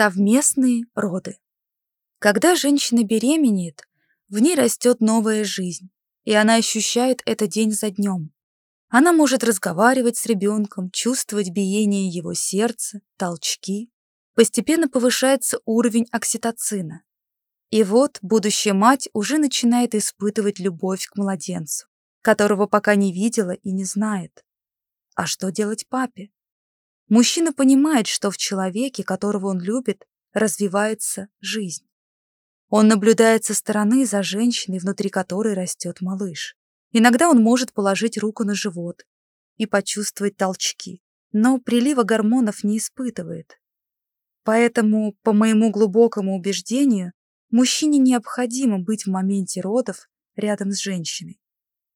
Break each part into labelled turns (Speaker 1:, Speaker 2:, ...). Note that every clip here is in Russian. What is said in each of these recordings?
Speaker 1: Совместные роды. Когда женщина беременеет, в ней растет новая жизнь, и она ощущает это день за днем. Она может разговаривать с ребенком, чувствовать биение его сердца, толчки. Постепенно повышается уровень окситоцина. И вот будущая мать уже начинает испытывать любовь к младенцу, которого пока не видела и не знает. А что делать папе? Мужчина понимает, что в человеке, которого он любит, развивается жизнь. Он наблюдает со стороны за женщиной, внутри которой растет малыш. Иногда он может положить руку на живот и почувствовать толчки, но прилива гормонов не испытывает. Поэтому, по моему глубокому убеждению, мужчине необходимо быть в моменте родов рядом с женщиной.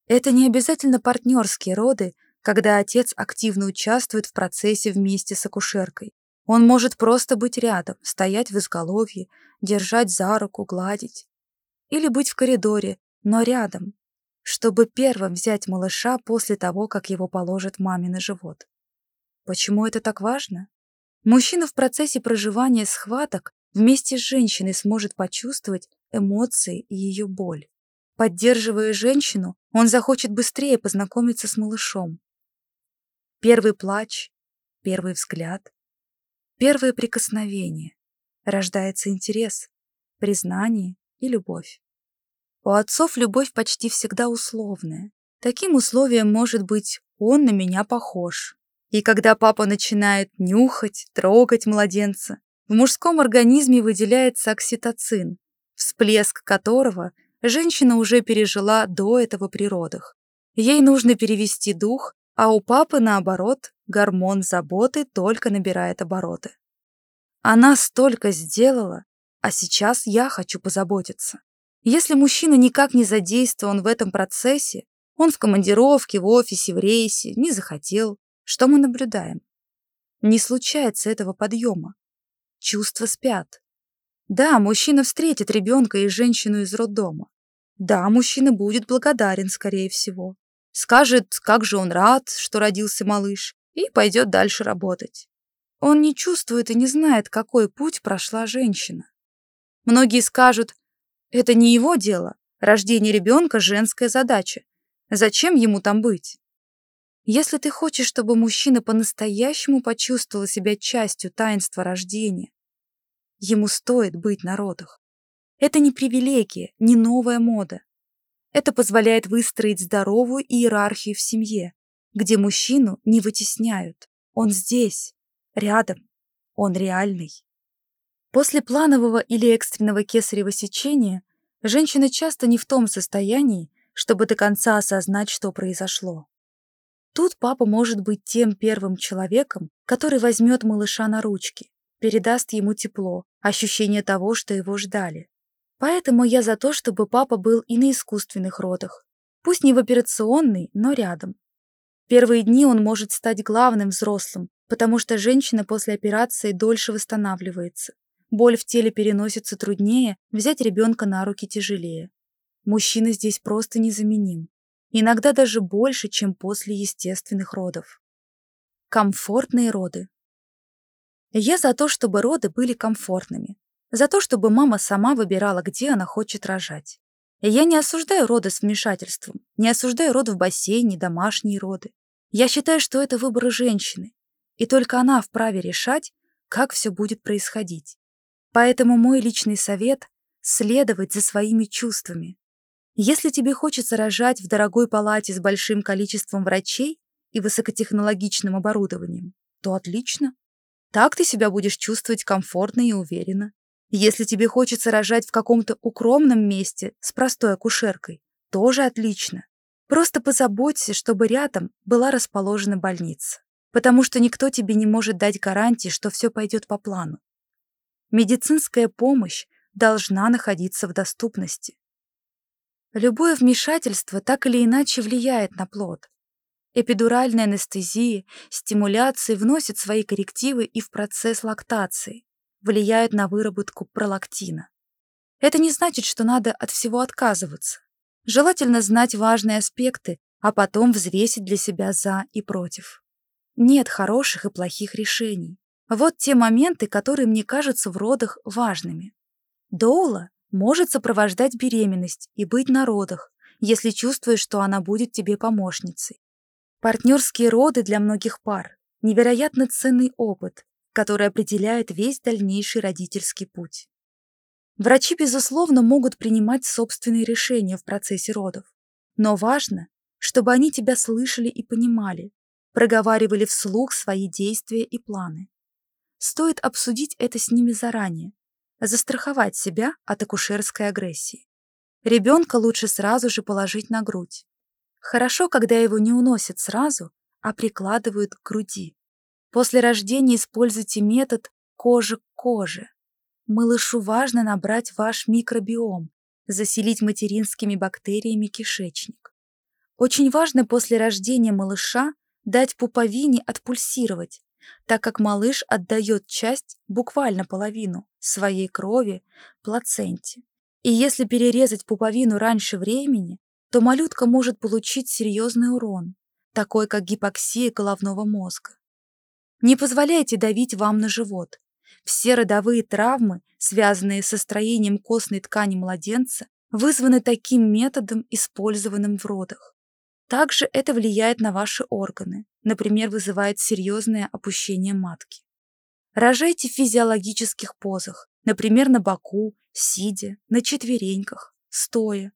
Speaker 1: Это не обязательно партнерские роды, когда отец активно участвует в процессе вместе с акушеркой. Он может просто быть рядом, стоять в изголовье, держать за руку, гладить. Или быть в коридоре, но рядом, чтобы первым взять малыша после того, как его положат маме на живот. Почему это так важно? Мужчина в процессе проживания схваток вместе с женщиной сможет почувствовать эмоции и ее боль. Поддерживая женщину, он захочет быстрее познакомиться с малышом, Первый плач, первый взгляд, первое прикосновение. Рождается интерес, признание и любовь. У отцов любовь почти всегда условная. Таким условием может быть «он на меня похож». И когда папа начинает нюхать, трогать младенца, в мужском организме выделяется окситоцин, всплеск которого женщина уже пережила до этого при родах. Ей нужно перевести дух а у папы, наоборот, гормон заботы только набирает обороты. Она столько сделала, а сейчас я хочу позаботиться. Если мужчина никак не задействован в этом процессе, он в командировке, в офисе, в рейсе, не захотел, что мы наблюдаем? Не случается этого подъема. Чувства спят. Да, мужчина встретит ребенка и женщину из роддома. Да, мужчина будет благодарен, скорее всего скажет, как же он рад, что родился малыш, и пойдет дальше работать. Он не чувствует и не знает, какой путь прошла женщина. Многие скажут, это не его дело, рождение ребенка – женская задача. Зачем ему там быть? Если ты хочешь, чтобы мужчина по-настоящему почувствовал себя частью таинства рождения, ему стоит быть на родах. Это не привилегия, не новая мода. Это позволяет выстроить здоровую иерархию в семье, где мужчину не вытесняют. Он здесь, рядом, он реальный. После планового или экстренного кесарево сечения женщина часто не в том состоянии, чтобы до конца осознать, что произошло. Тут папа может быть тем первым человеком, который возьмет малыша на ручки, передаст ему тепло, ощущение того, что его ждали. Поэтому я за то, чтобы папа был и на искусственных родах. Пусть не в операционной, но рядом. Первые дни он может стать главным взрослым, потому что женщина после операции дольше восстанавливается. Боль в теле переносится труднее, взять ребенка на руки тяжелее. Мужчина здесь просто незаменим. Иногда даже больше, чем после естественных родов. Комфортные роды. Я за то, чтобы роды были комфортными. За то, чтобы мама сама выбирала, где она хочет рожать. И я не осуждаю роды с вмешательством, не осуждаю роды в бассейне, домашние роды. Я считаю, что это выбор женщины, и только она вправе решать, как все будет происходить. Поэтому мой личный совет — следовать за своими чувствами. Если тебе хочется рожать в дорогой палате с большим количеством врачей и высокотехнологичным оборудованием, то отлично. Так ты себя будешь чувствовать комфортно и уверенно. Если тебе хочется рожать в каком-то укромном месте с простой акушеркой, тоже отлично. Просто позаботься, чтобы рядом была расположена больница, потому что никто тебе не может дать гарантии, что все пойдет по плану. Медицинская помощь должна находиться в доступности. Любое вмешательство так или иначе влияет на плод. Эпидуральная анестезия, стимуляции вносят свои коррективы и в процесс лактации влияют на выработку пролактина. Это не значит, что надо от всего отказываться. Желательно знать важные аспекты, а потом взвесить для себя «за» и «против». Нет хороших и плохих решений. Вот те моменты, которые мне кажутся в родах важными. Доула может сопровождать беременность и быть на родах, если чувствуешь, что она будет тебе помощницей. Партнерские роды для многих пар – невероятно ценный опыт, который определяет весь дальнейший родительский путь. Врачи, безусловно, могут принимать собственные решения в процессе родов, но важно, чтобы они тебя слышали и понимали, проговаривали вслух свои действия и планы. Стоит обсудить это с ними заранее, застраховать себя от акушерской агрессии. Ребенка лучше сразу же положить на грудь. Хорошо, когда его не уносят сразу, а прикладывают к груди. После рождения используйте метод кожа к коже. Малышу важно набрать ваш микробиом, заселить материнскими бактериями кишечник. Очень важно после рождения малыша дать пуповине отпульсировать, так как малыш отдает часть, буквально половину, своей крови плаценте. И если перерезать пуповину раньше времени, то малютка может получить серьезный урон, такой как гипоксия головного мозга. Не позволяйте давить вам на живот. Все родовые травмы, связанные со строением костной ткани младенца, вызваны таким методом, использованным в родах. Также это влияет на ваши органы, например, вызывает серьезное опущение матки. Рожайте в физиологических позах, например, на боку, сидя, на четвереньках, стоя.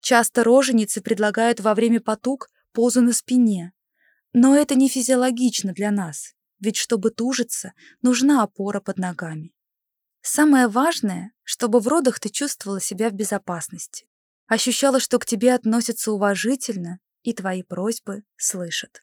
Speaker 1: Часто роженицы предлагают во время потуг позу на спине, но это не физиологично для нас, ведь чтобы тужиться, нужна опора под ногами. Самое важное, чтобы в родах ты чувствовала себя в безопасности, ощущала, что к тебе относятся уважительно и твои просьбы слышат.